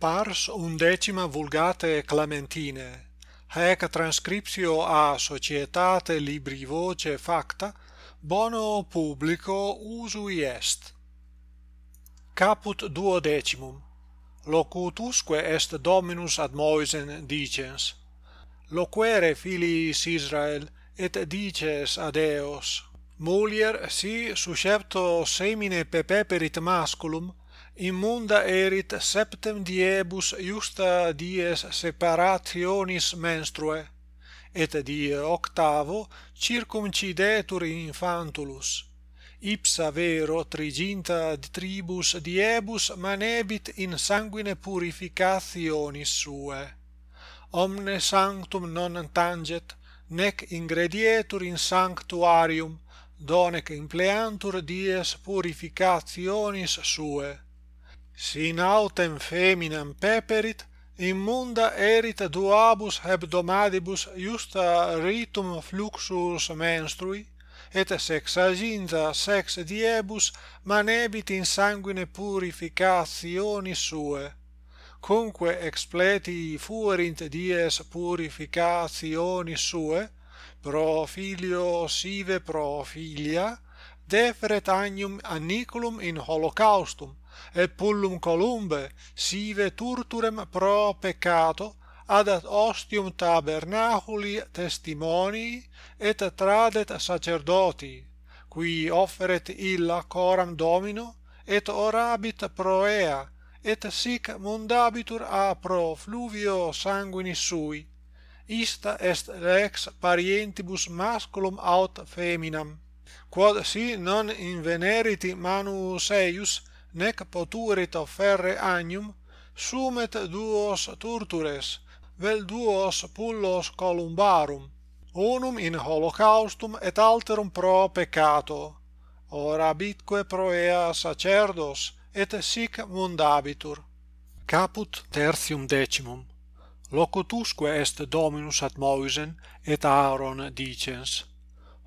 pars undecima vulgate Clementine, haec transcriptio a societate libri voce facta, bono publico usui est. Caput duodecimum. Locutusque est Dominus ad Moisen dicens. Loquere filiis Israel, et dices ad eos, mulier si suscepto semine pepeperit masculum, immunda erit septem diebus iusta dies separationis menstruae et die octavo circumcidetur infantulus. Ipsa vero triginta tribus diebus manebit in sanguine purificationis suae omne sanctum non tanget nec ingredietur in sanctuarium donec impleantur dies purificationis suae Sin autem feminam peperit, immunda erit duabus hebdomadibus iusta ritum fluxus menstrui, et sex aginta sex diebus manebit in sanguine purificationi sue. Cunque expleti fuerint dies purificationi sue, pro filio sive pro filia, defret agnum anniculum in holocaustum, et pullum columbe sive turturem pro peccato ad ostium tabernaculi testimoni et tradet sacerdoti qui offeret illa coram domino et orabit pro ea et sic mundabitur a pro fluvio sanguinis sui. Ista est lex parientibus masculum aut feminam quod si non inveneriti manus eius nec poturit offerre agnum sumet duos turtures vel duos pullos columbarum unum in holocaustum et alterum pro peccato orabitque proea sacerdos et sic mundabitur. Caput tertium decimum. Locutusque est dominus ad Moisen et Aaron dicens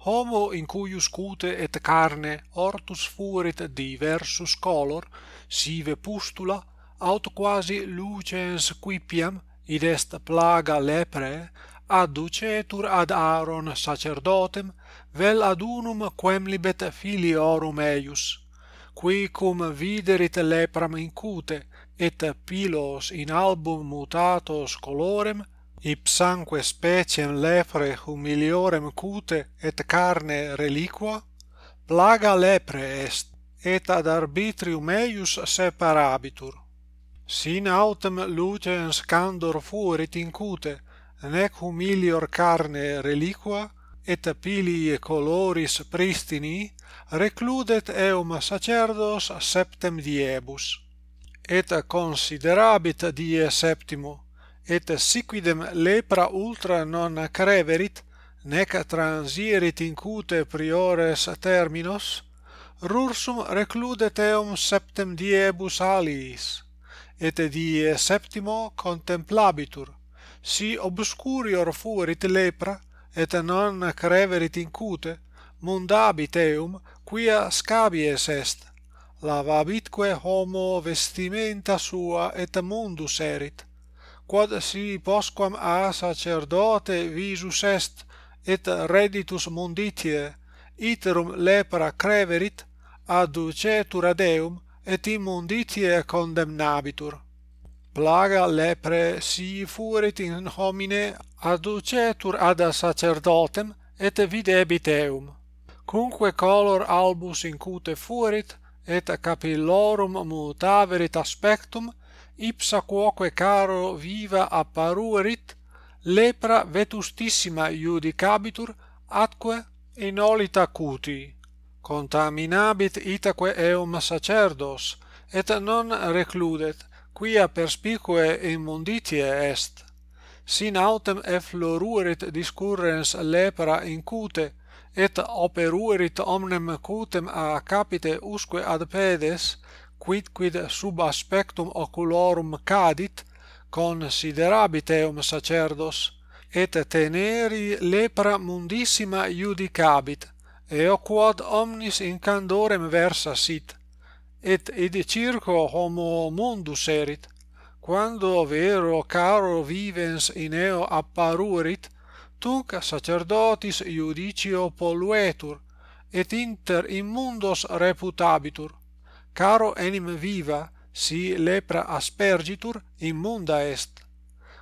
homo in cuius cute et carne hortus fuerit diversus color, sive pustula, aut quasi lucens quipiam, id est plaga lepre, adducetur ad Aaron sacerdotem, vel ad unum quem libet filiorum eius, qui cum viderit lepram in cute, et pilos in album mutatos colorem, ipsanque speciem lepre humiliorem cute et carne reliqua, plaga lepre est, et ad arbitrium eius separabitur. Sin autem luteens candor fuerit in cute, nec humilior carne reliqua, et pilie coloris pristini, recludet eum sacerdos septem diebus. Et considerabit die septimo, et siquidem lepra ultra non creverit nec transierit incute priores terminos rursum recludet eum septem diebus aliis et die septimo contemplabitur si obscurior fuerit lepra et non creverit incute mundabit eum quia scabies est lavabitque homo vestimenta sua et mundus erit quod si posquam a sacerdote visus est et reditus munditie iterum lepra creverit adducetur ad eum et immunditie condemnabitur. Plaga lepre si fuerit in homine adducetur ad sacerdotem et videbit eum. Cumque color albus incute fuerit et capillorum mutaverit aspectum ipsa quoque caro viva apparuerit lepra vetustissima iudicabitur atque inolita cuti contaminabit itaque eum sacerdos et non recludet quia perspicue immunditie est. Sin autem effloruerit discurrens lepra in cute et operuerit omnem cutem a capite usque ad pedes quidquid sub aspectum oculorum cadit considerabit eum sacerdos et teneri lepra mundissima iudicabit eo quod omnis in candorem versa sit et id circo homo mundus erit quando vero caro vivens in eo apparurit tunc sacerdotis iudicio polluetur et inter immundos reputabitur caro enim viva si lepra aspergitur immunda est.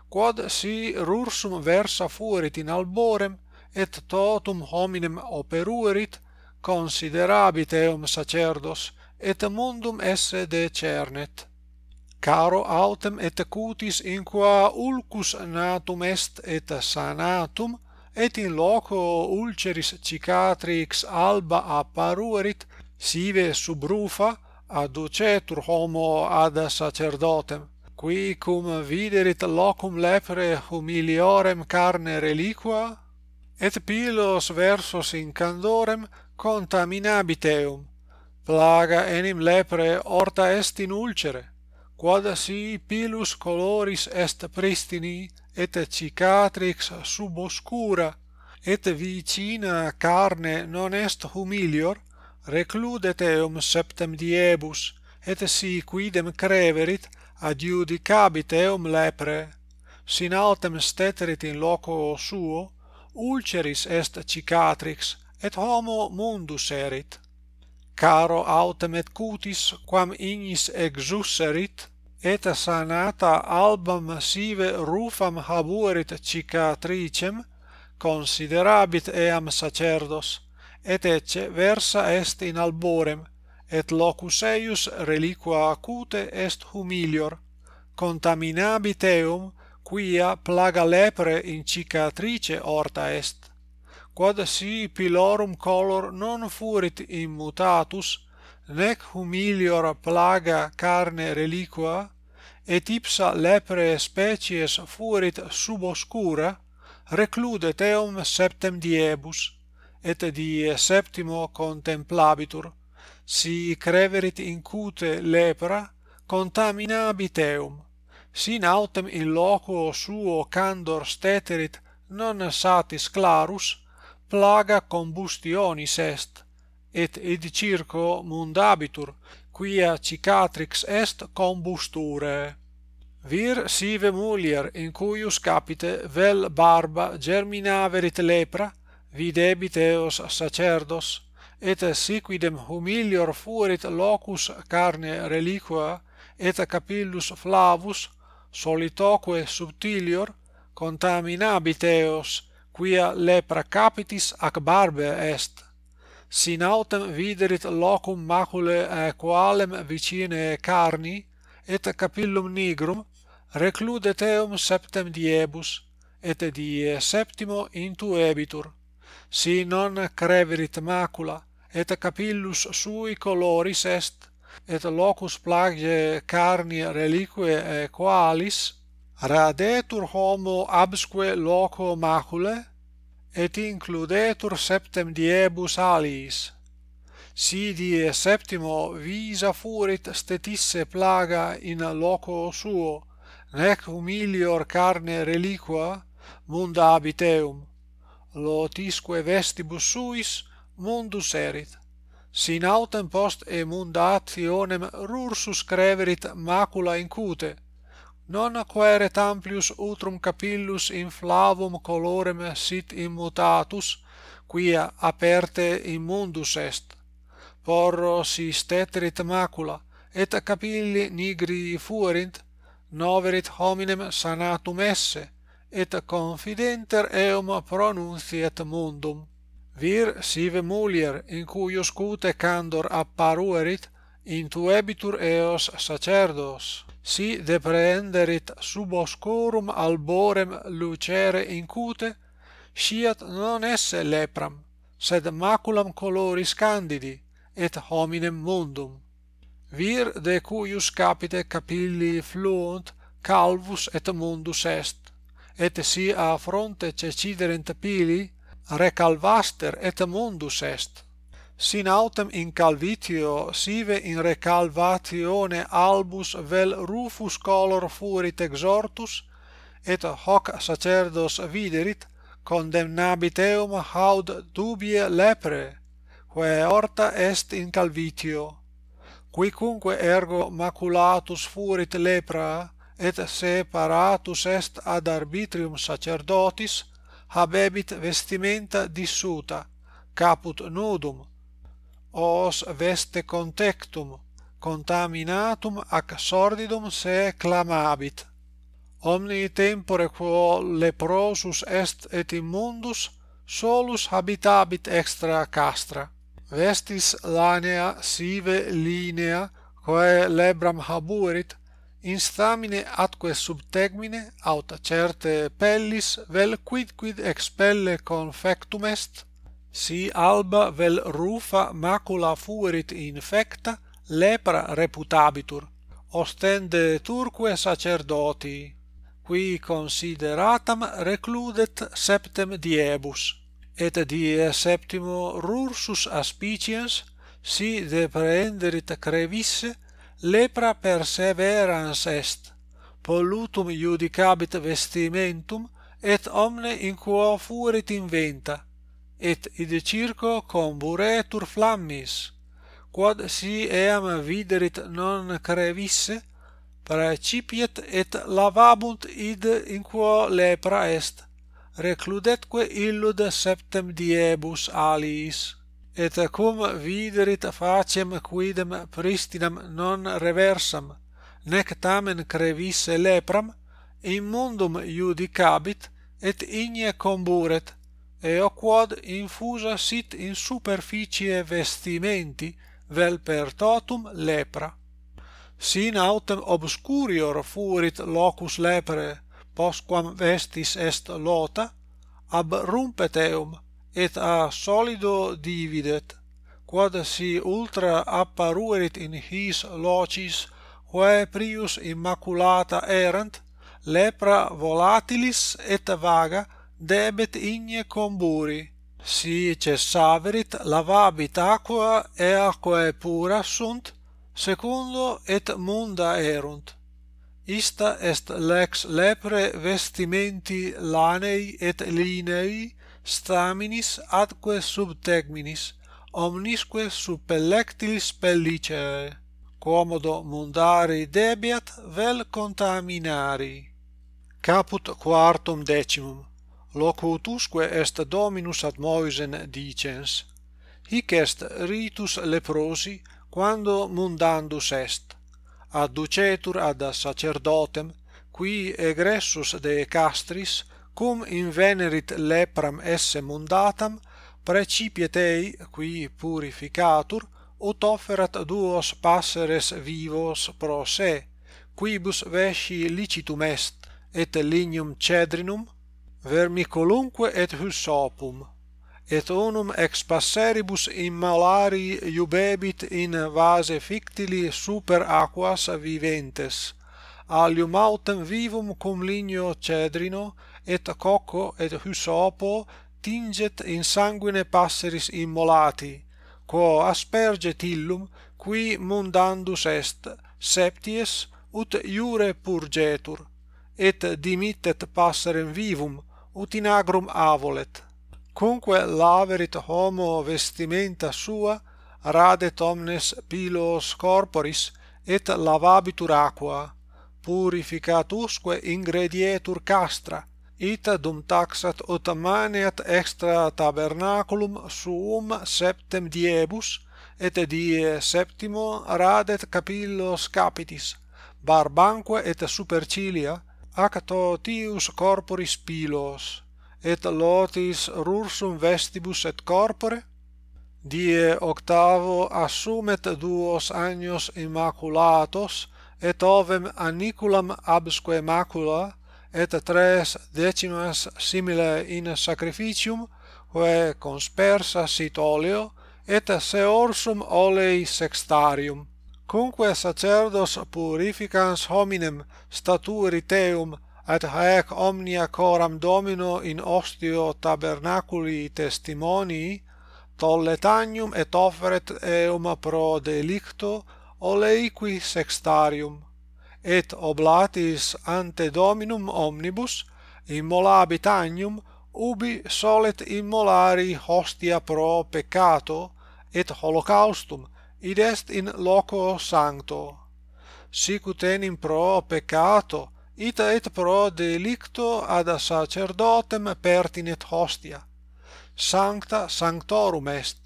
Quod si rursum versa fuerit in alborem et totum hominem operuerit considerabit eum sacerdos et mundum esse decernet. Caro autem et cutis in qua ulcus natum est et sanatum et in loco ulceris cicatrix alba apparuerit sive subrufa adducetur homo ad sacerdotem qui cum viderit locum lepre humiliorem carne reliqua et pilos versus in candorem contaminabit eum. Plaga enim lepre horta est in ulcere quod si pilus coloris est pristini et cicatrix sub oscura et vicina carne non est humilior recludet eum septem diebus, et si quidem creverit, adiudicabit eum lepre, sin altem steterit in loco suo, ulceris est cicatrix, et homo mundus erit. Caro autem et cutis, quam ignis exusserit, et sanata albam sive rufam habuerit cicatricem, considerabit eam sacerdos, et ecce versa est in alborem et locus eius reliqua acute est humilior. Contaminabit eum quia plaga lepre in cicatrice horta est. Quod si pilorum color non furit immutatus nec humilior plaga carne reliqua et ipsa lepre species furit sub oscura reclude teum septem diebus et die septimo contemplabitur, si creverit incute lepra contaminabit eum, sin autem in loco suo candor steterit non satis clarus, plaga combustionis est, et id circo mundabitur, quia cicatrix est combusture. Vir sive mulier in cuius capite vel barba germinaverit lepra, videbit eos sacerdos, et siquidem humilior fuerit locus carne reliqua, et capillus flavus, solitoque subtilior, contaminabit eos, quia lepra capitis ac barbe est. Sinautem viderit locum macule eh, aequalem vicine carni, et capillum nigrum, recludet eum septem diebus, et die septimo intuebitur si non creverit macula et capillus sui coloris est et locus plage carni reliquae qualis radetur homo absque loco macule et includetur septem diebus aliis. Si die septimo visa furit stetisse plaga in loco suo nec humilior carne reliqua munda habiteum lotisque vestibus suis mundus erit. Sin autem post emundationem rursus creverit macula incute non quaeret amplius utrum capillus in flavum colorem sit immutatus quia aperte immundus est. Porro si steterit macula et capilli nigri fuerint noverit hominem sanatum esse et confidenter eum pronunciet mundum. Vir sive mulier in cuius cute candor apparuerit intuebitur eos sacerdos. Si deprehenderit sub oscurum alborem lucere in cute sciat non esse lepram sed maculam coloris candidi et hominem mundum. Vir de cuius capite capilli fluunt calvus et mundus est et si a fronte ceciderent pili recalvaster et mundus est. Sin autem in calvitio sive in recalvatione albus vel rufus color furit exortus, et hoc sacerdos viderit condemnabit eum haud dubie lepre quae horta est in calvitio. Quicunque ergo maculatus furit lepra et separatus est ad arbitrium sacerdotis habebit vestimenta dissuta caput nudum os veste contectum contaminatum ac sordidum se clamabit. Omni tempore quo leprosus est et immundus solus habitabit extra castra. Vestis lanea sive linea quae lebram habuerit instamine atque subtegmine aut certe pellis vel quidquid expelle confectum est? Si alba vel rufa macula fuerit infecta lepra reputabitur ostende turque sacerdoti qui consideratam recludet septem diebus et die septimo rursus aspiciens si deprehenderit crevisse lepra perseverans est pollutum iudicabit vestimentum et omne in quo fuerit inventa et id circo comburetur flammis quod si eam viderit non crevisse praecipiet et lavabunt id in quo lepra est recludetque illud septem diebus aliis et cum viderit facem quidem pristinam non reversam nec tamen crevisse lepram immundum iudicabit et igne comburet eo quod infusa sit in superficie vestimenti vel per totum lepra. Sin autem obscurior fuerit locus lepre posquam vestis est lota ab rumpet eum et a solido dividet, quod si ultra apparuerit in his locis, quae prius immaculata erant, lepra volatilis et vaga debet igne comburi. Si cessaverit lavabit aqua et aquae pura sunt, secundo et munda erunt. Ista est lex lepre vestimenti lanei et linei, staminis adque subtegminis omnisque suppellectilis pellicere quomodo mundari debiat vel contaminari. Caput quartum decimum locutusque est dominus ad Moisen dicens hic est ritus leprosi quando mundandus est adducetur ad sacerdotem qui egressus de castris cum invenerit lepram esse mundatam precipiet tei qui purificatur ut offerat duos passeres vivos pro se quibus vesci licitum est et lignum cedrinum vermiculumque et hyssopum et unum ex passeribus immolari iubebit in vase fictili super aquas viventes alium autem vivum cum ligno cedrino et Coco et Hysopo tinget in sanguine passeris immolati, quo asperget illum, qui mundandus est, septies, ut iure purgetur, et dimittet passerem vivum, ut in agrum avolet. cumque laverit homo vestimenta sua, radet omnes pilos corporis, et lavabitur aqua, purificatusque ingredietur castra, ita dum taxat otamaniat extra tabernaculum suum septem diebus, et die septimo radet capillos capitis, barbanque et supercilia, ac totius corporis pilos, et lotis rursum vestibus et corpore, die octavo assumet duos annos immaculatos, et ovem aniculam absque macula, et tres decimas simile in sacrificium, quae conspersa sit oleo, et seorsum olei sextarium. cumque sacerdos purificans hominem staturi teum, et haec omnia coram Domino in ostio tabernaculi testimonii, tolletanium et offeret eum pro delicto oleiqui sextarium et oblatis ante dominum omnibus immolabit agnum ubi solet immolari hostia pro peccato et holocaustum id est in loco sancto. Sic ut enim pro peccato ita et pro delicto ad sacerdotem pertinet hostia. Sancta sanctorum est.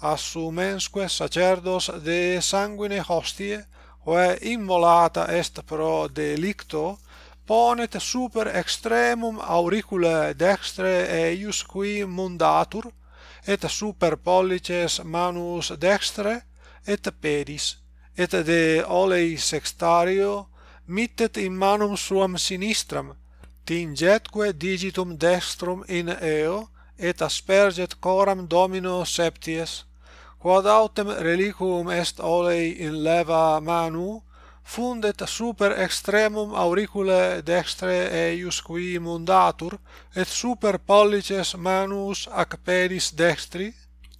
Assumensque sacerdos de sanguine hostiae quae immolata est pro delicto, ponet super extremum auriculae dextre eius qui mundatur, et super pollices manus dextre, et pedis, et de olei sextario mittet in manum suam sinistram, tingetque digitum dextrum in eo, et asperget coram domino septies, quod autem reliquum est olei in leva manu, fundet super extremum auricula dextre eius qui mundatur, et super pollices manus ac pedis dextri,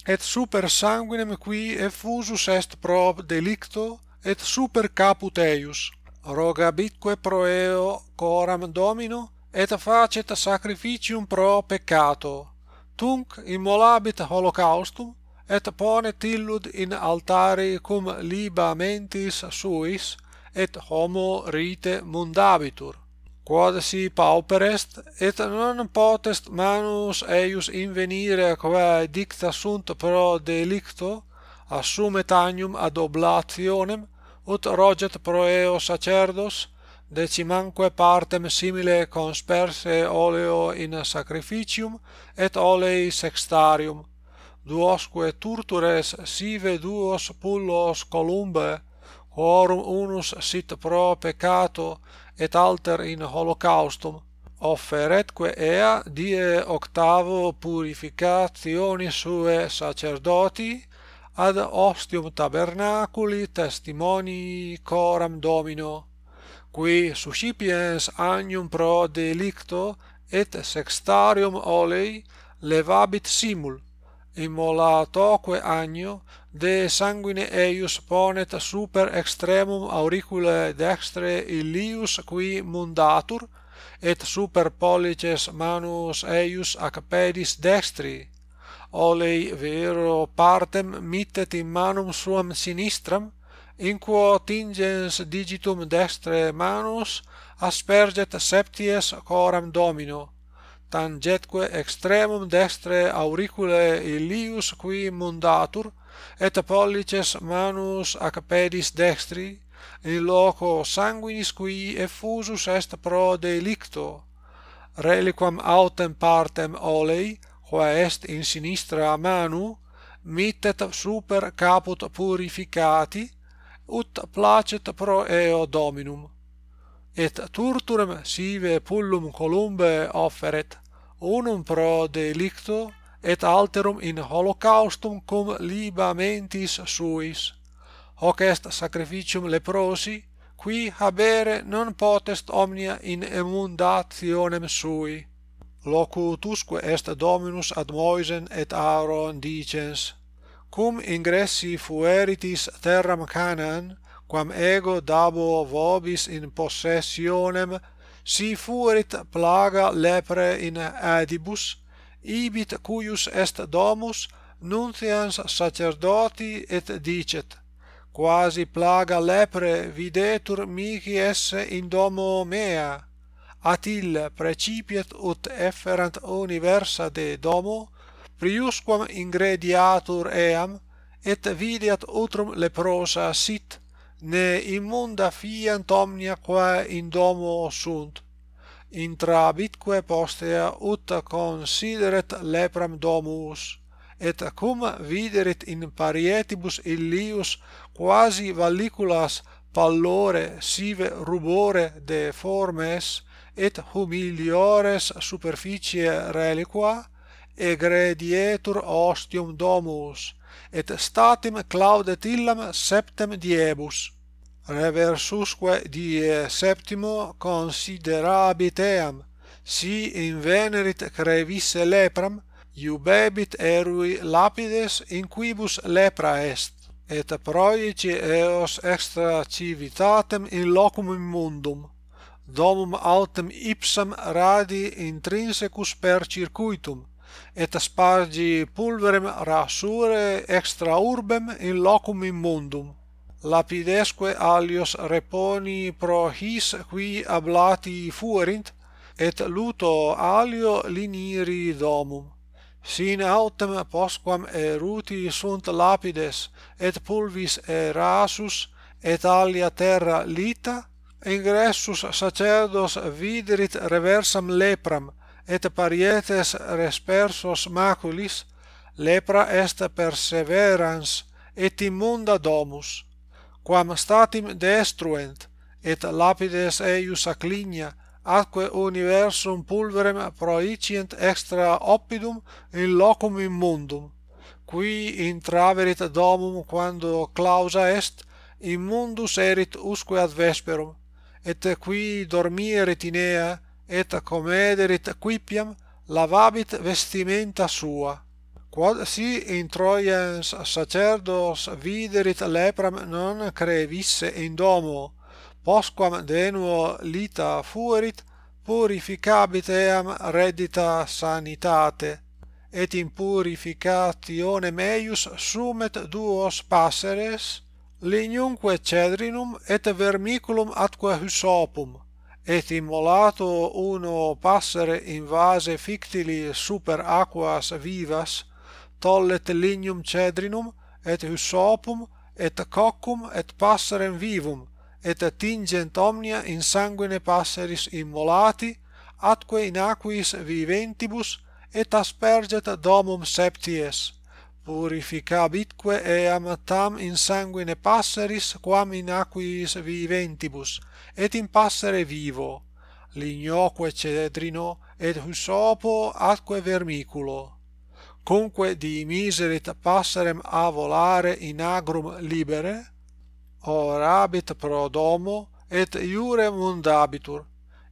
et super sanguinem qui effusus est pro delicto, et super caput eius. Rogabitque pro eo coram domino, et facet sacrificium pro peccato. Tunc immolabit holocaustum, et ponet illud in altari cum liba mentis suis et homo rite mundabitur quod si pauper est et non potest manus eius invenire quae dicta sunt pro delicto assumet agnum ad oblationem ut roget pro eo sacerdos decimanque partem simile consperse oleo in sacrificium et olei sextarium duosque turtures sive duos pullos columbae quorum unus sit pro peccato et alter in holocaustum offeretque ea die octavo purificationi sue sacerdoti ad ostium tabernaculi testimoni coram domino qui suscipiens agnum pro delicto et sextarium olei levabit simul immolatoque agno de sanguine eius ponet super extremum auriculae dextre illius qui mundatur et super pollices manus eius ac pedis dextri. Olei vero partem mittet in manum suam sinistram in quo tingens digitum dextre manus asperget septies coram domino tangetque extremum dextre auricule illius qui mundatur et pollices manus ac pedis dextri in loco sanguinis qui effusus est pro delicto reliquam autem partem olei quae est in sinistra manu mittet super caput purificati ut placet pro eo dominum et turturem sive pullum columbae offeret unum pro delicto et alterum in holocaustum cum libamentis suis. Hoc est sacrificium leprosi qui habere non potest omnia in emundationem sui. Locutusque est dominus ad Moisen et Aaron dicens cum ingressi fueritis terram Canaan quam ego dabo vobis in possessionem si fuerit plaga lepre in adibus ibit cuius est domus nuntians sacerdoti et dicet quasi plaga lepre videtur mihi esse in domo mea Attila precipiet ut efferant universa de domo priusquam ingrediatur eam et videat utrum leprosa sit ne immunda fiant omnia quae in domo sunt. Intrabitque postea ut consideret lepram domus et cum viderit in parietibus illius quasi valliculas pallore sive rubore de formes et humiliores superficie reliqua egredietur ostium domus et statim claudet illam septem diebus. Reversusque die septimo considerabit eam, si invenerit crevisse lepram, iubebit erui lapides in quibus lepra est, et proici eos extra civitatem in locum immundum, domum autem ipsam radi intrinsecus per circuitum, et spargi pulverem rasure extra urbem in locum immundum lapidesque alios reponi pro his qui ablati fuerint et luto alio liniri domum. Sin autem postquam eruti sunt lapides et pulvis erasus et alia terra lita ingressus sacerdos viderit reversam lepram et parietes respersos maculis lepra est perseverans et immunda domus quam statim destruent et lapides eius acclinia atque universum pulverem proicient extra oppidum in locum immundum qui intraverit domum quando clausa est immundus erit usque ad vesperum et qui dormierit in ea et comederit quipiam lavabit vestimenta sua. Quod si in Troians sacerdos viderit lepram non crevisse in domo posquam denuo lita fuerit purificabit eam reddita sanitate et in purificatione meius sumet duos passeres lignumque cedrinum et vermiculum atque hyssopum et immolato uno passere in vase fictili super aquas vivas tollet lignum cedrinum et hyssopum et coccum et passerem vivum et tingent omnia in sanguine passeris immolati atque in aquis viventibus et asperget domum septies purificabitque eam tam in sanguine passeris quam in aquis viventibus et in passere vivo lignoque cedrino et husopo atque vermiculo. Cumque dimiserit passerem a volare in agrum libere orabit pro domo et iure mundabitur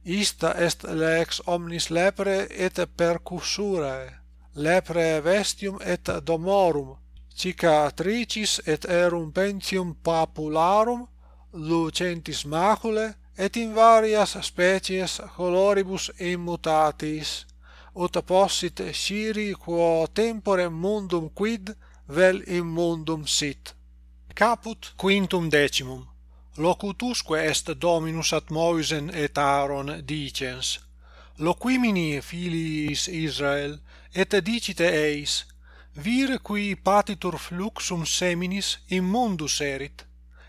ista est lex omnis lepre et percussurae lepre vestium et domorum cicatricis et erum pentium papularum lucentis macule et in varias species coloribus immutatis. Ut possit sciri quo tempore mundum quid vel in mundum sit. Caput quintum decimum. Locutusque est dominus at Moisen et Aaron dicens. Loquimini filiis Israel et dicite eis vir qui patitur fluxum seminis in mundus erit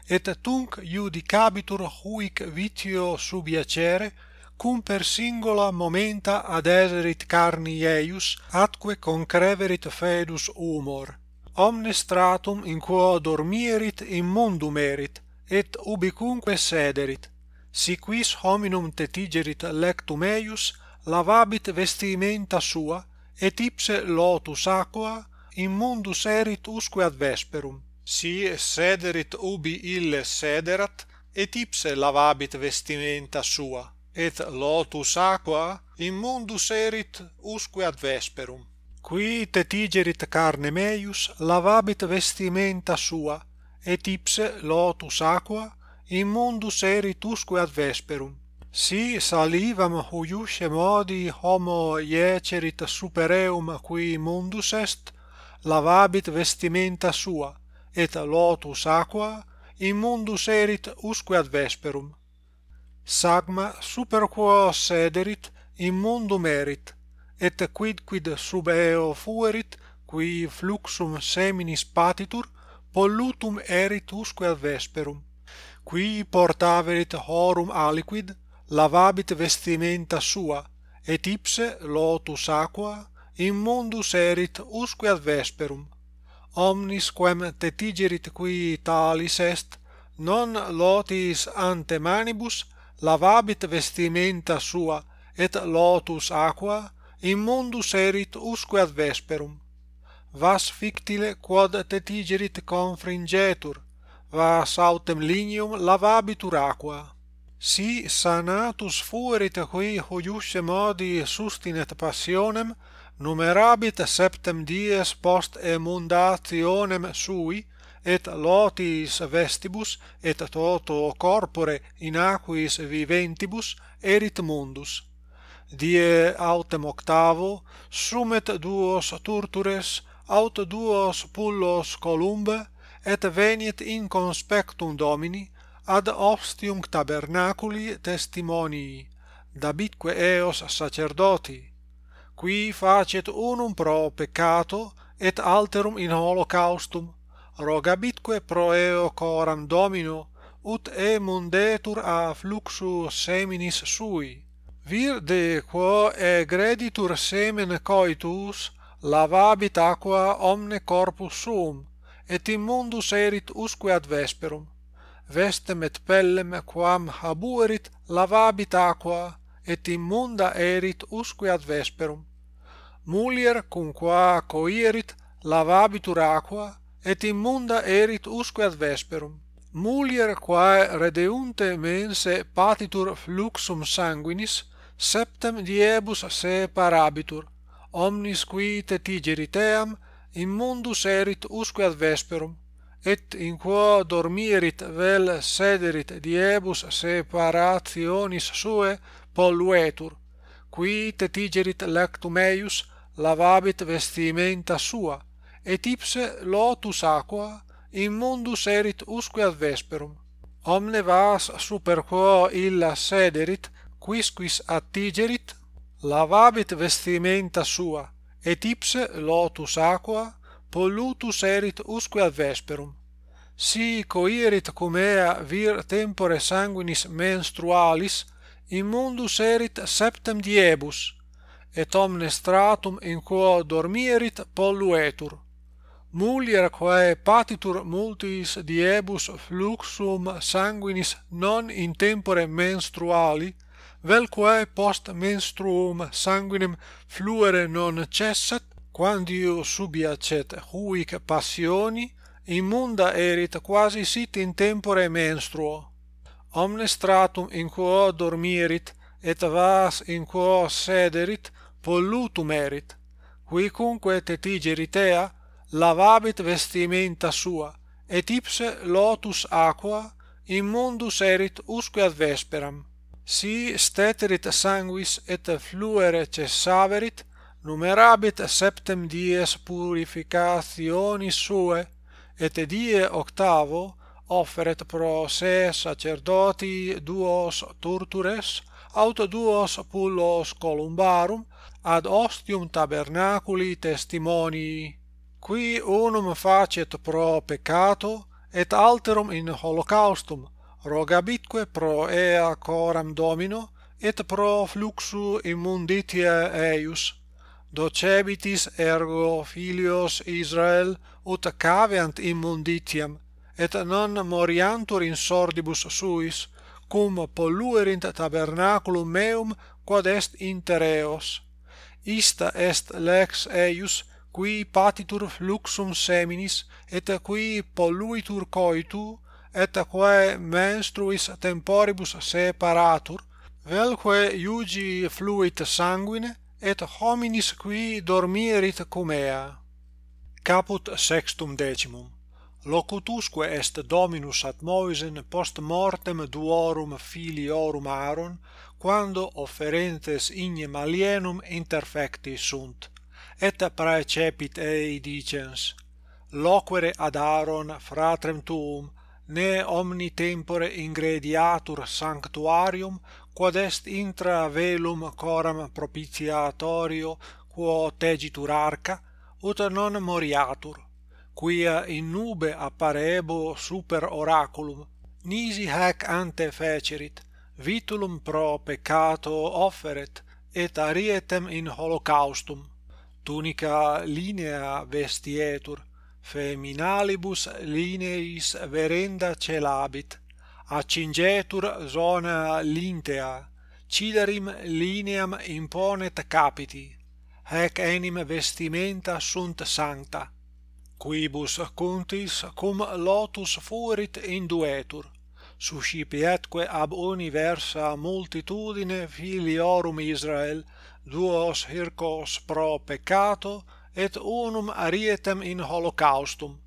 et tunc iudicabitur huic vitio subiacere cum per singola momenta adeserit carni eius atque concreverit fedus humor. Omnes stratum in quo dormierit in mundum erit et ubicunque sederit si quis hominum tetigerit lectum eius lavabit vestimenta sua et ipse lotus aqua in mundus erit usque ad vesperum. Si sederit ubi ille sederat et ipse lavabit vestimenta sua et lotus aqua in mundus erit usque ad vesperum. Qui tetigerit carne meius lavabit vestimenta sua et ipse lotus aqua in mundus erit usque ad vesperum. Si salivam huiusce modi homo iecerit supereum qui mundus est, lavabit vestimenta sua, et lotus aqua in mundus erit usque ad vesperum. Sagma super quo sederit immundum erit, et quidquid sub eo fuerit, qui fluxum seminis patitur, pollutum erit usque ad vesperum. Qui portaverit horum aliquid, lavabit vestimenta sua et ipse lotus aqua in mundus erit usque ad vesperum. Omnis quem tetigerit qui talis est non lotis ante manibus lavabit vestimenta sua et lotus aqua in mundus erit usque ad vesperum. Vas fictile quod tetigerit confringetur vas autem linium lavabitur aqua. Si sanatus fuerit qui huiusce modi sustinet passionem, numerabit septem dies post emundationem sui, et lotis vestibus et toto corpore in aquis viventibus erit mundus. Die autem octavo sumet duos turtures, aut duos pullos columbe, et venit in conspectum Domini, ad ostium tabernaculi testimonii, dabitque eos sacerdoti, qui facet unum pro peccato et alterum in holocaustum, rogabitque pro eo coram domino, ut e mundetur a fluxu seminis sui. Vir de quo egreditur semen coitus, lavabit aqua omne corpus suum, et immundus erit usque ad vesperum vestem et pellem quam habuerit lavabit aqua et immunda erit usque ad vesperum. Mulier cum qua coierit lavabitur aqua et immunda erit usque ad vesperum. Mulier quae redeunte mense patitur fluxum sanguinis septem diebus separabitur. Omnis qui te eam immundus erit usque ad vesperum et in quo dormirit vel sederit diebus separationis suae polluetur, qui tetigerit lactum eius lavabit vestimenta sua, et ipse lotus aqua immundus erit usque ad vesperum. Omne vas super quo illa sederit, quisquis attigerit, lavabit vestimenta sua, et ipse lotus aqua pollutus erit usque ad vesperum. Si coerit cum ea vir tempore sanguinis menstrualis immundus erit septem diebus et omnes stratum in quo dormierit polluetur. Mulier quae patitur multis diebus fluxum sanguinis non in tempore menstruali vel quae post menstruum sanguinem fluere non cessat quand'io subiacet huic passioni immunda erit quasi sit in tempore menstruo. Omnes stratum in quo dormierit et vas in quo sederit pollutum erit. Quicunque tetigeritea lavabit vestimenta sua et ipse lotus aqua immundus erit usque ad vesperam. Si steterit sanguis et fluere cessaverit numerabit septem dies purificationi sue, et die octavo offeret pro se sacerdoti duos turtures, aut duos pullos columbarum, ad ostium tabernaculi testimonii, qui unum facet pro peccato, et alterum in holocaustum, rogabitque pro ea coram domino, et pro fluxu immunditia eius, docebitis ergo filios Israel ut caveant immunditiam et non moriantur in sordibus suis cum polluerint tabernaculum meum quod est inter eos ista est lex eius qui patitur fluxum seminis et qui polluitur coitu et quae menstruis temporibus separatur velque iugi fluit sanguine et hominis qui dormierit cum ea. Caput sextum decimum. Locutusque est dominus ad Moisen post mortem duorum filiorum Aaron quando offerentes ignem alienum interfecti sunt et praecepit ei dicens loquere ad Aaron fratrem tuum ne omni tempore ingrediatur sanctuarium quod est intra velum coram propitiatorio quo tegitur arca ut non moriatur quia in nube apparebo super oraculum nisi hac ante fecerit vitulum pro peccato offeret et arietem in holocaustum tunica linea vestietur feminalibus lineis verenda celabit accingetur zona lintea ciderim lineam imponet capiti hac enim vestimenta sunt sancta quibus cuntis cum lotus fuerit induetur suscipiatque ab universa multitudine filiorum Israel duos hircos pro peccato et unum arietem in holocaustum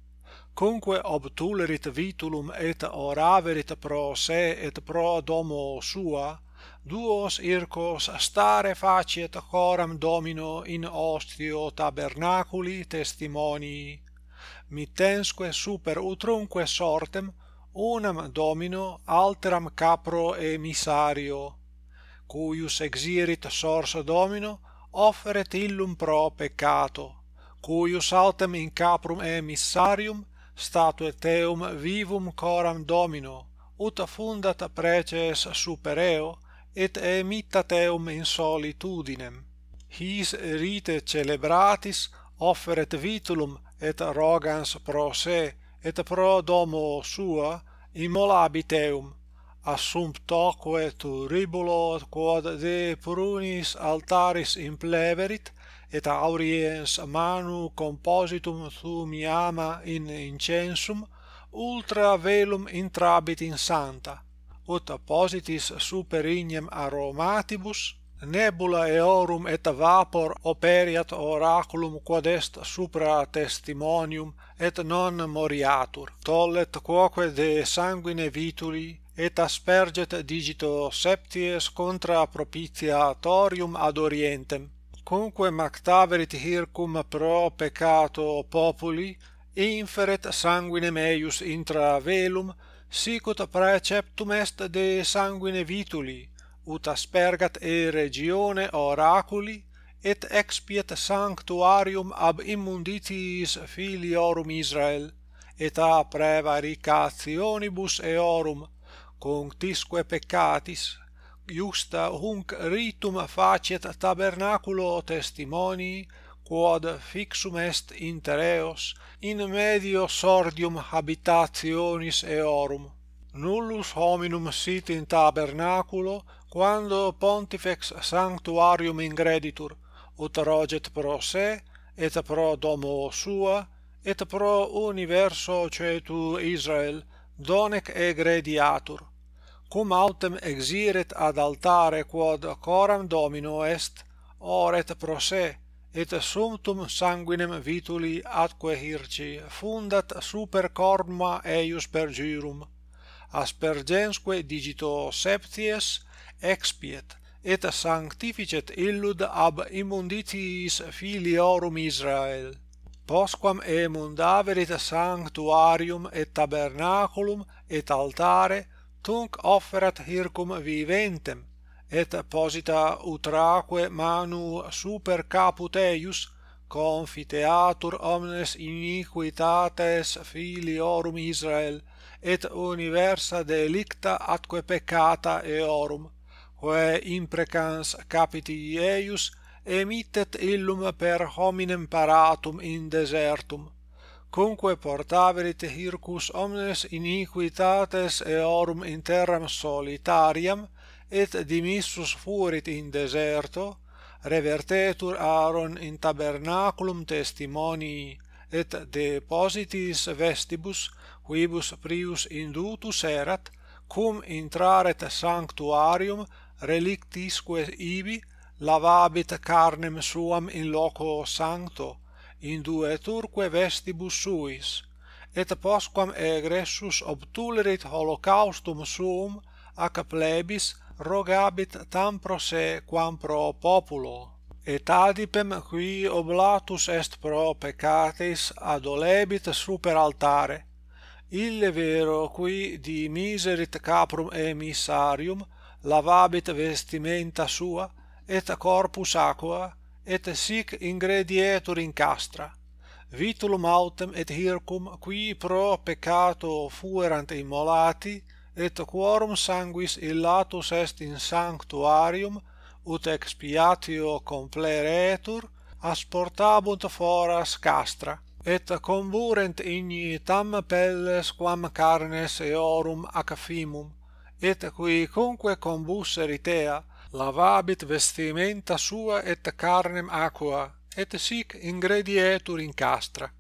cumque obtulerit vitulum et oraverit pro se et pro domo sua, duos ircos stare faciet coram domino in ostio tabernaculi testimonii, mittensque super utrumque sortem unam domino alteram capro emissario cuius exirit sors domino offeret illum pro peccato, cuius altem in caprum emissarium statue teum vivum coram domino ut fundat preces supereo et emitta teum in solitudinem. His rite celebratis offeret vitulum et rogans pro se et pro domo sua immolabit eum assumptoque turibulo quod de prunis altaris impleverit eta auries manu compositum thumiama in incensum ultra velum intrabit in santa ut positis super ignem aromatibus nebula eorum et vapor operiat oraculum quod est supra testimonium et non moriatur. Tollet quoque de sanguine vituli et asperget digito septies contra propitiatorium ad orientem cumque mactaverit hircum pro peccato populi inferet sanguinem meius intra velum sicut praeceptum est de sanguine vituli ut aspergat e regione oraculi et expiet sanctuarium ab immunditiis filiorum Israel et a prevaricationibus eorum cunctisque peccatis iusta hunc ritum facet tabernaculo testimoni quod fixum est inter eos in medio sordium habitationis eorum. Nullus hominum sit in tabernaculo quando pontifex sanctuarium ingreditur ut roget pro se et pro domo sua et pro universo cetu Israel donec egrediatur cum autem exiret ad altare quod coram domino est oret pro se et sumptum sanguinem vituli atque hirci fundat super corma eius per aspergensque digito septies expiet et sanctificet illud ab immunditiis filiorum Israel. Posquam emundaverit sanctuarium et tabernaculum et altare tunc offerat hircum viventem et posita utraque manu super caput eius confiteatur omnes iniquitates filiorum Israel et universa delicta atque peccata eorum quae imprecans capiti eius emittet illum per hominem paratum in desertum cumque portaverit hircus omnes iniquitates eorum in terram solitariam et dimissus fuerit in deserto revertetur Aaron in tabernaculum testimonii et depositis vestibus quibus prius indutus erat cum intraret sanctuarium relictisque ibi lavabit carnem suam in loco sancto indueturque vestibus suis, et postquam egressus obtulerit holocaustum suum, ac plebis rogabit tam pro se quam pro populo. Et adipem qui oblatus est pro peccatis adolebit super altare, ille vero qui dimiserit caprum emissarium, lavabit vestimenta sua, et corpus aqua, et sic ingredietur in castra. Vitulum autem et hircum qui pro peccato fuerant immolati et quorum sanguis illatus est in sanctuarium ut expiatio compleretur asportabunt foras castra et comburent igni tam pelles quam carnes eorum ac fimum et qui cumque combusserit ea lavabit vestimenta sua et carnem aqua et sic ingredietur in castra.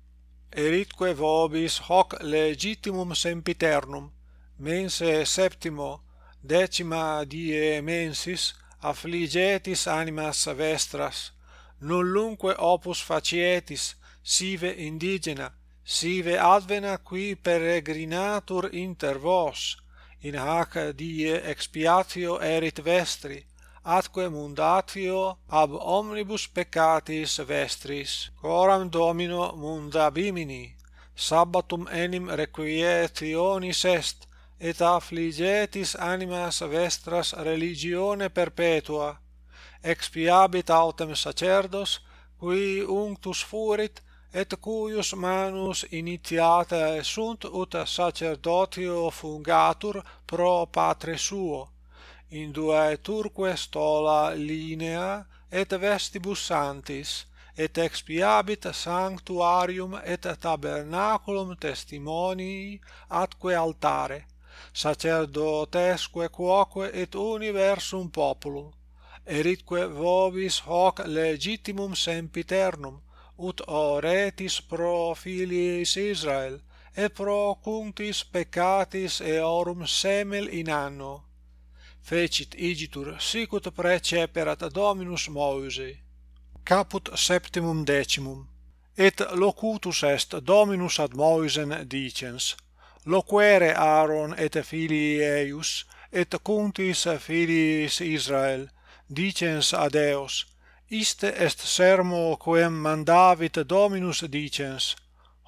Eritque vobis hoc legitimum sempiternum mense septimo decima die mensis affligetis animas vestras. Nullumque opus facietis sive indigena sive advena qui peregrinatur inter vos. In hac die expiatio erit vestri atque mundatio ab omnibus peccatis vestris coram domino munda bimini sabbatum enim requietionis est et affligetis animas vestras religione perpetua expiabit autem sacerdos qui unctus furit et cuius manus initiata sunt ut sacerdotio fungatur pro patre suo in duaeturque stola linea et vestibus santis et expiabit sanctuarium et tabernaculum testimonii atque altare sacerdotesque quoque et universum populum eritque vobis hoc legitimum sempiternum ut oretis pro filiis Israel et pro cunctis peccatis eorum semel in anno fecit igitur sic ut preceperat Dominus Moyse caput septimum decimum et locutus est Dominus ad Moysen dicens loquere Aaron et filii eius et cuntis filiis Israel dicens ad eos iste est sermo quem mandavit Dominus dicens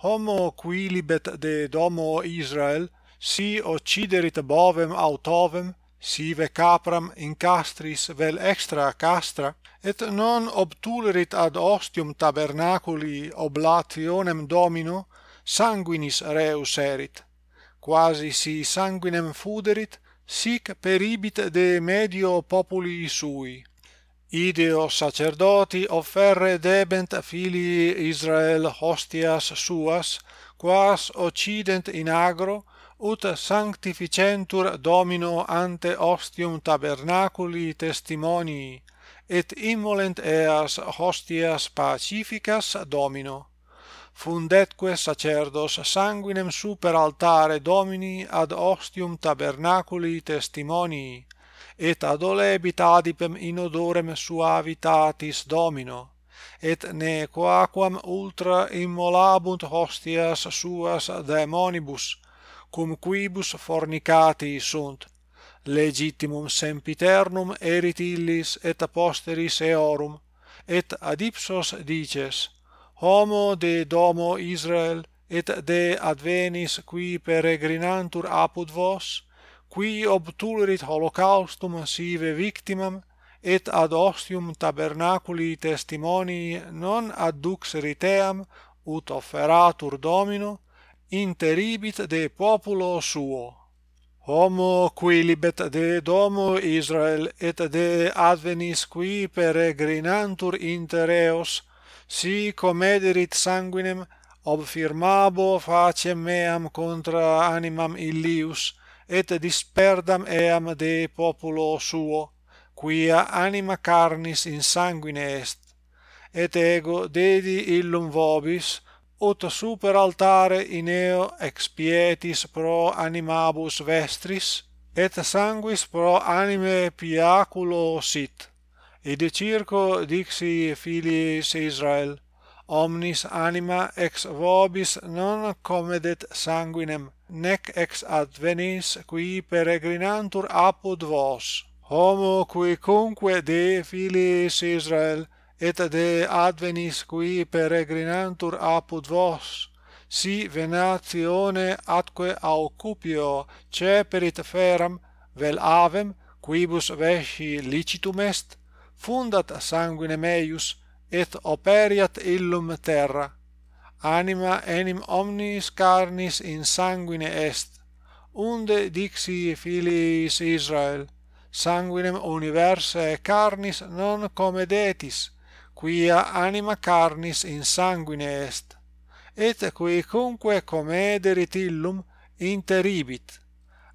homo qui libet de domo Israel si occiderit bovem autovem sive capram in castris vel extra castra, et non obtulerit ad ostium tabernaculi oblationem domino, sanguinis reus erit, quasi si sanguinem fuderit, sic peribit de medio populi sui. Ideo sacerdoti offerre debent filii Israel hostias suas, quas occident in agro, ut sanctificentur Domino ante ostium tabernaculi testimonii, et immolent eas hostias pacificas Domino. Fundetque sacerdos sanguinem super altare Domini ad ostium tabernaculi testimonii, et adolebit adipem in odorem suavitatis Domino et ne quaquam ultra immolabunt hostias suas daemonibus cum quibus fornicati sunt legitimum sempiternum erit illis et posteris eorum et ad ipsos dices homo de domo Israel et de advenis qui peregrinantur apud vos qui obtulerit holocaustum sive victimam et ad ostium tabernaculi testimonii non adduxerit eam ut offeratur domino interibit de populo suo. Homo qui libet de domo Israel et de advenis qui peregrinantur inter eos si comederit sanguinem obfirmabo facem meam contra animam Illius et disperdam eam de populo suo quia anima carnis in sanguine est. Et ego dedi illum vobis ut super altare ineo eo expietis pro animabus vestris et sanguis pro anime piaculo sit. Id circo dixi filiis Israel omnis anima ex vobis non comedet sanguinem nec ex advenis qui peregrinantur apud vos. Homo qui cumque de filiis Israel et de advenis qui peregrinantur apud vos si venatione atque occupio ceperit feram vel avem quibus vesci licitum est fundat sanguine meius et operiat illum terra. Anima enim omnis carnis in sanguine est. Unde dixi filiis Israel sanguinem universae carnis non comedetis quia anima carnis in sanguine est et qui cumque comederit illum interibit.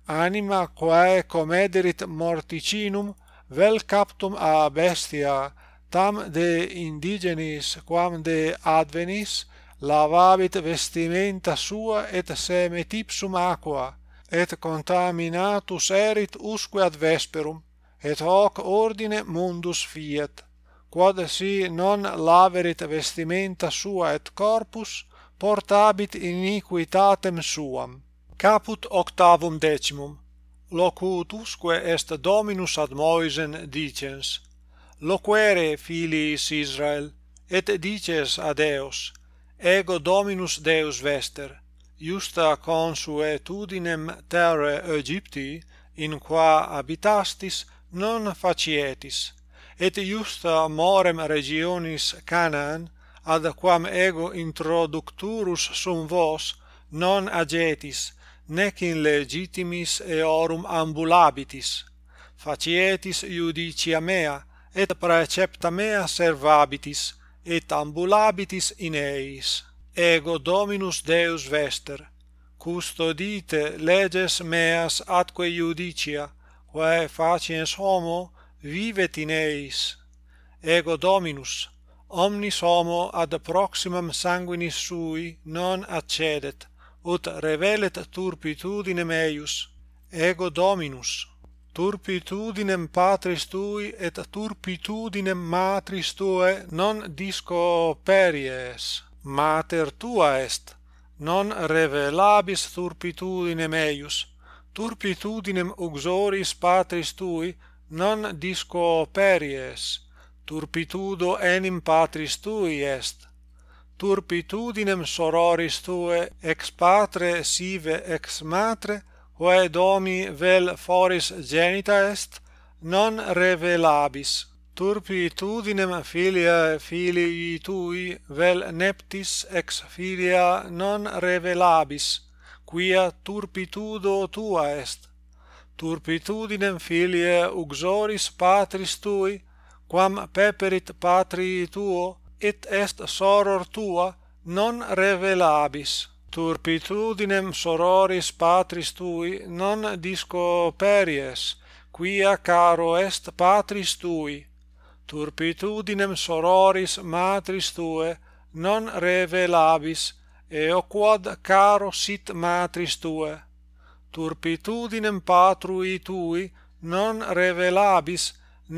Anima quae comederit morticinum vel captum a bestia tam de indigenis quam de advenis lavabit vestimenta sua et semet ipsum aqua et contaminatus erit usque ad vesperum et hoc ordine mundus fiat quod si non laverit vestimenta sua et corpus, portabit iniquitatem suam. Caput octavum decimum. Locutusque est Dominus ad Moisen dicens. Loquere filiis Israel, et dices ad eos, ego Dominus Deus vester, justa consuetudinem terre Egypti, in qua habitastis, non facietis, et iusta morem regionis Canaan ad quam ego introducturus sum vos non agetis nec in legitimis eorum ambulabitis. Facietis iudicia mea et praecepta mea servabitis et ambulabitis in eis. Ego dominus deus vester custodite leges meas atque iudicia quae faciens homo vivet in eis ego dominus omnis homo ad proximam sanguinis sui non accedet ut revelet turpitudinem eius ego dominus. Turpitudinem patris tui et turpitudinem matris tuae non discoperies mater tua est non revelabis turpitudinem eius. Turpitudinem uxoris patris tui non discoperies turpitudo enim patris tui est. Turpitudinem sororis tue ex patre sive ex matre quae domi vel foris genita est non revelabis. Turpitudinem filia filii tui vel neptis ex filia non revelabis quia turpitudo tua est turpitudinem filiae uxoris patris tui, quam peperit patrii tuo, et est soror tua, non revelabis. Turpitudinem sororis patris tui, non discoperies, quia caro est patris tui. Turpitudinem sororis matris tue, non revelabis, eo quod caro sit matris tue turpitudinem patrui tui non revelabis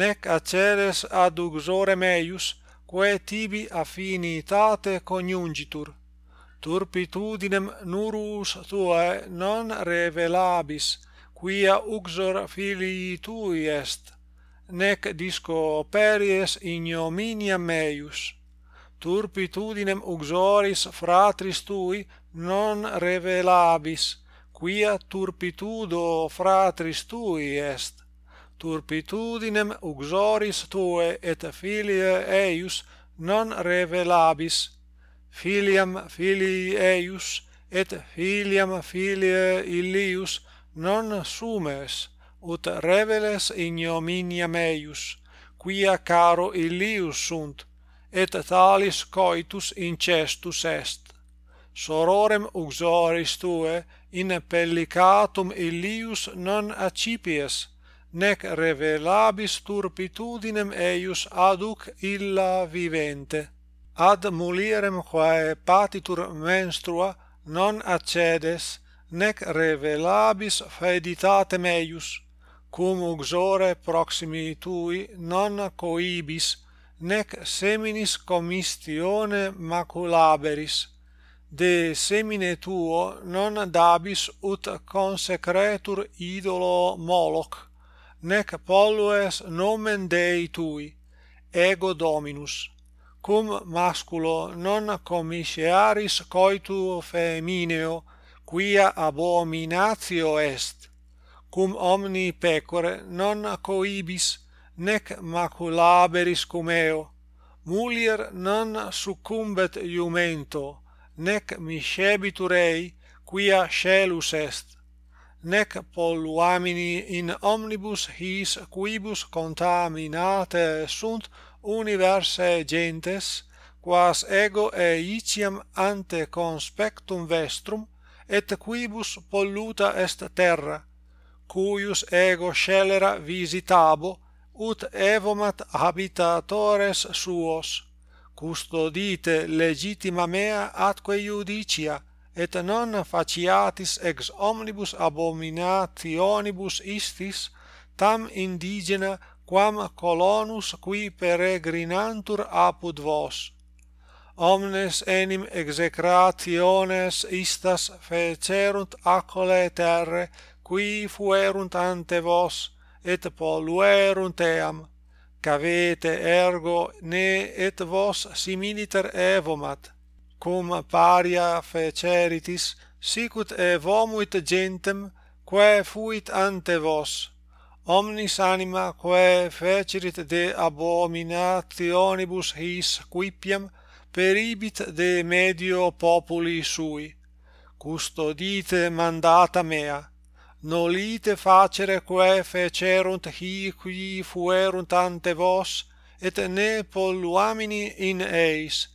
nec accedes ad uxorem eius quae tibi affinitate coniungitur. Turpitudinem nurus tuae non revelabis quia uxor filii tui est nec disco peries ignominia meius. Turpitudinem uxoris fratris tui non revelabis quia turpitudo fratris tui est. Turpitudinem uxoris tuae et filiae eius non revelabis. Filiam filii eius et filiam filiae illius non sumes ut reveles ignominiam eius. Quia caro illius sunt et talis coitus incestus est sororem uxoris tue in pellicatum illius non accipies nec revelabis turpitudinem eius aduc illa vivente. Ad mulierem quae patitur menstrua non accedes nec revelabis faeditatem eius cum uxore proximi tui non coibis nec seminis commistione maculaberis de semine tuo non dabis ut consecretur idolo Moloch, nec pollues nomen Dei tui, ego Dominus, cum masculo non commiscearis coitu femineo, quia abominatio est, cum omni pecore non coibis, nec maculaberis cum eo, mulier non succumbet iumento, nec miscebiturei quia scelus est. Nec polluamini in omnibus his quibus contaminate sunt universae gentes quas ego eiciam ante conspectum vestrum et quibus polluta est terra cuius ego scelera visitabo ut evomat habitatores suos custodite legitima mea atque iudicia et non faciatis ex omnibus abominationibus istis tam indigena quam colonus qui peregrinantur apud vos. Omnes enim execrationes istas fecerunt acole terre qui fuerunt ante vos et polluerunt eam cavete ergo ne et vos similiter evomat cum paria feceritis sicut evomuit gentem quae fuit ante vos. Omnis anima quae fecerit de abominationibus his quipiam peribit de medio populi sui. Custodite mandata mea nolite facere quae fecerunt hi qui fuerunt ante vos et ne polluamini in eis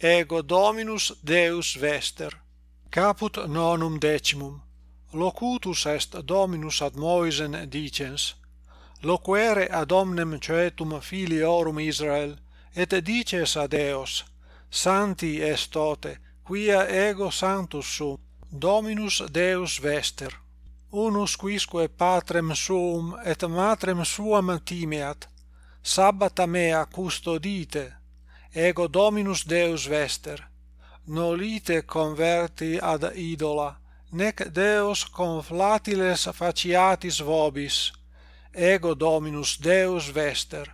ego dominus deus vester. Caput nonum decimum. Locutus est dominus ad moisen dicens. Loquere ad omnem coetum filiorum israel et dices ad eos santi est tote quia ego sanctus sum dominus deus vester unus quisque patrem suum et matrem suam timeat sabbata mea custodite ego dominus deus vester nolite converti ad idola nec deos conflatiles faciatis vobis ego dominus deus vester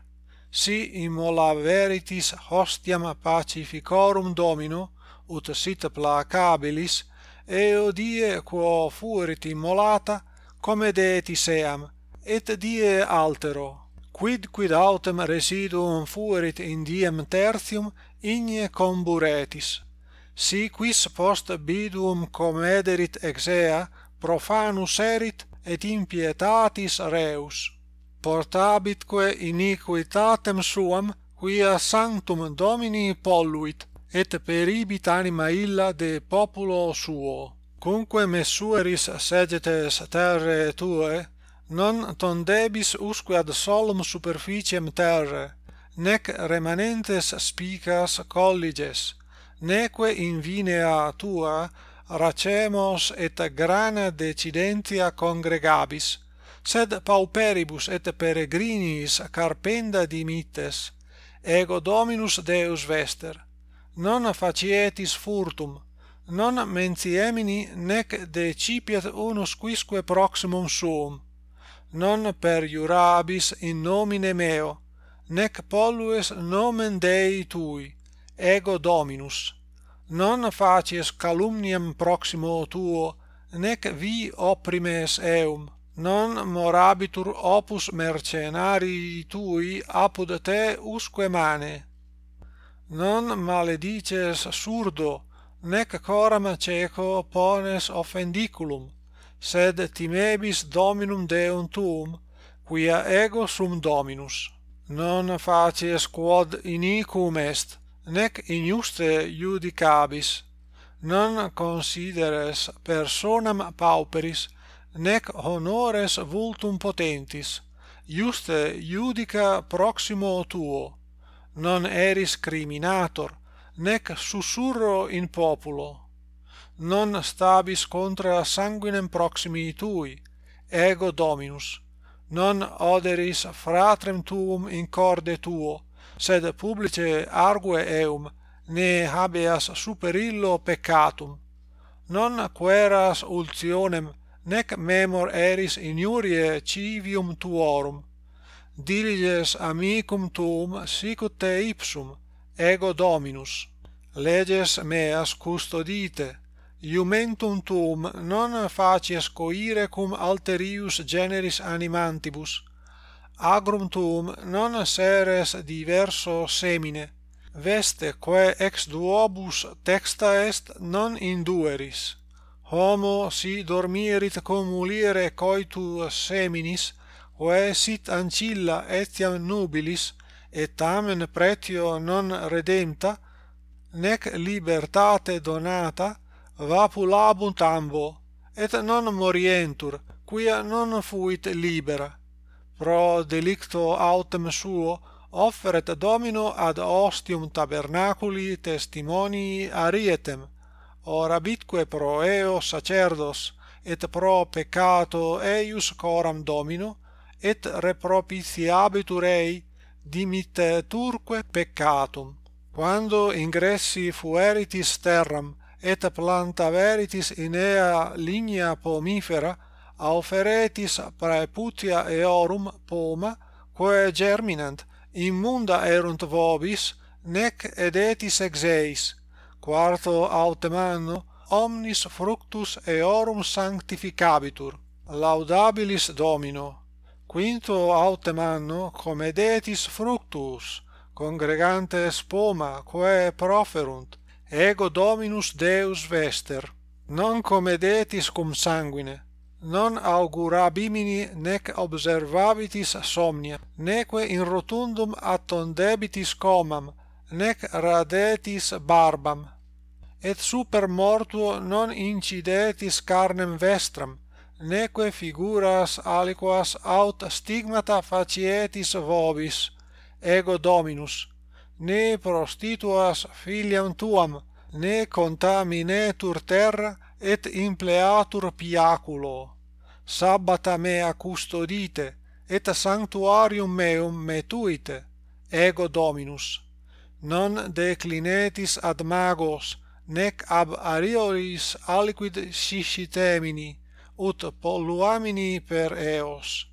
si immolaberitis hostiam pacificorum domino ut sit placabilis e odie quo fuerit immolata come deetis eam et die altero. Quid quid autem residuum fuerit in diem tertium igne comburetis. Si quis post biduum comederit exea profanus erit et impietatis reus. Portabitque iniquitatem suam quia sanctum domini polluit et peribit anima illa de populo suo. Cumque messueris segetes terre tue non tondebis usque ad solum superficiem terre nec remanentes spicas colliges neque in vinea tua racemos et grana decidentia congregabis sed pauperibus et peregrinis carpenda dimittes ego dominus deus vester non facietis furtum. Non mentiemini nec decipiat unus quisque proximum suum. Non perjurabis in nomine meo nec pollues nomen Dei tui ego dominus. Non facies calumniam proximo tuo nec vi opprimes eum. Non morabitur opus mercenarii tui apud te usque mane non maledices surdo, nec coram cieco pones offendiculum, sed timebis Dominum Deum tuum, quia ego sum Dominus. Non facies quod iniquum est, nec injuste judicabis, non consideres personam pauperis, nec honores vultum potentis, iuste judica proximo tuo, non eris criminator, nec susurro in populo. Non stabis contra sanguinem proximi tui, ego Dominus, non oderis fratrem tuum in corde tuo, sed publice argue eum, ne habeas superillo peccatum. Non queras ultionem, nec memor eris iniurie civium tuorum, diliges amicum tuum sicut te ipsum ego dominus leges meas custodite iumentum tuum non facies coire cum alterius generis animantibus agrum tuum non seres diverso semine veste quae ex duobus texta est non indueris homo si dormierit cum mulire coitu seminis hoesit ancilla etiam nubilis et tamen pretio non redempta nec libertate donata vapulabunt ambo et non morientur quia non fuit libera. Pro delicto autem suo offeret domino ad ostium tabernaculi testimonii arietem. Orabitque pro eo sacerdos et pro peccato eius coram domino et repropitiabitur ei dimitteturque peccatum quando ingressi fueritis terram et plantaveritis in ea linea pomifera auferetis praeputia eorum poma quae germinant immunda erunt vobis nec edetis ex eis quarto autem anno omnis fructus eorum sanctificabitur. Laudabilis domino. Quinto autem anno comedetis fructus, congregantes poma, quae proferunt, ego Dominus Deus vester. Non comedetis cum sanguine, non augurabimini nec observabitis somnia, neque in rotundum attondebitis comam, nec radetis barbam, et super mortuo non incidetis carnem vestram, neque figuras aliquas aut stigmata facietis vobis ego dominus ne prostituas filiam tuam ne contaminetur terra et impleatur piaculo. Sabbata mea custodite et sanctuarium meum metuite ego dominus. Non declinetis ad magos nec ab arioris aliquid sciscitemini ut polluamini per eos.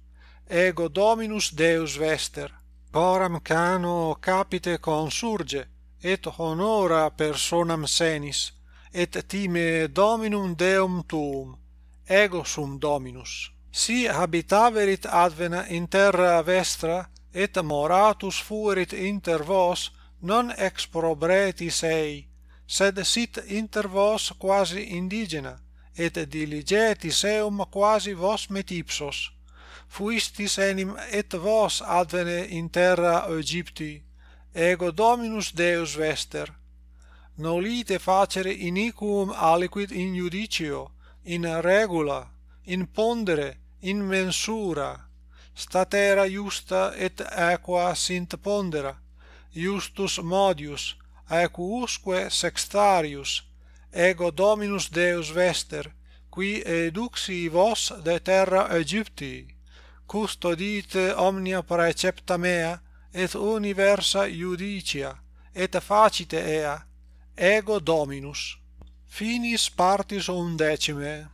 Ego dominus deus vester coram cano capite consurge et honora personam senis et time dominum deum tuum ego sum dominus. Si habitaverit advena in terra vestra et moratus fuerit inter vos non exprobretis sei sed sit inter vos quasi indigena et diligetis eum quasi vos metipsos fuistis enim et vos advene in terra Egypti ego dominus Deus vester. Nolite facere iniquum aliquid in judicio in regula in pondere in mensura. Statera justa et aqua sint pondera justus modius aequusque sextarius ego Dominus Deus vester, qui eduxi vos de terra Egyptii, custodite omnia praecepta mea, et universa iudicia et facite ea, ego Dominus. Finis partis undecime.